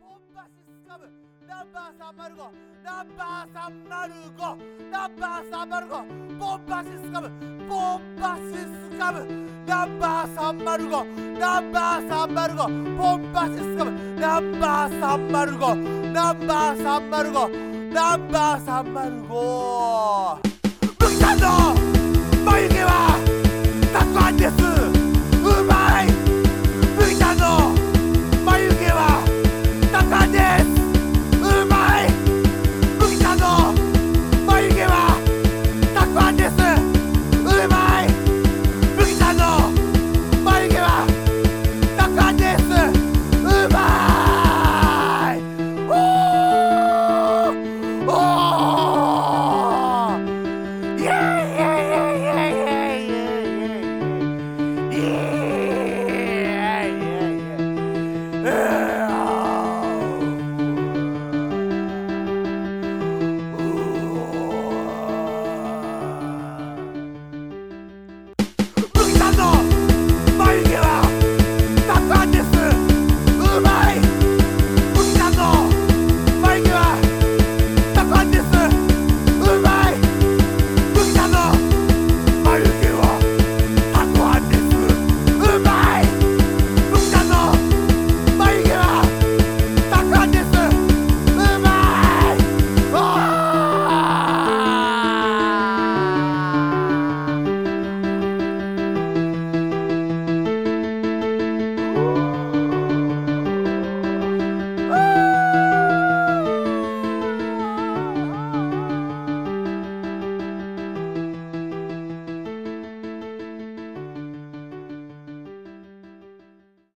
ポンパシスカム。ナンバー305ナンバー305ナンバー305ポンパシスカム。ポンパシスカム。ナンバー305ナンバー305ポンパシスカム。ナンバー305ナンバー305ナンバー305ルゴ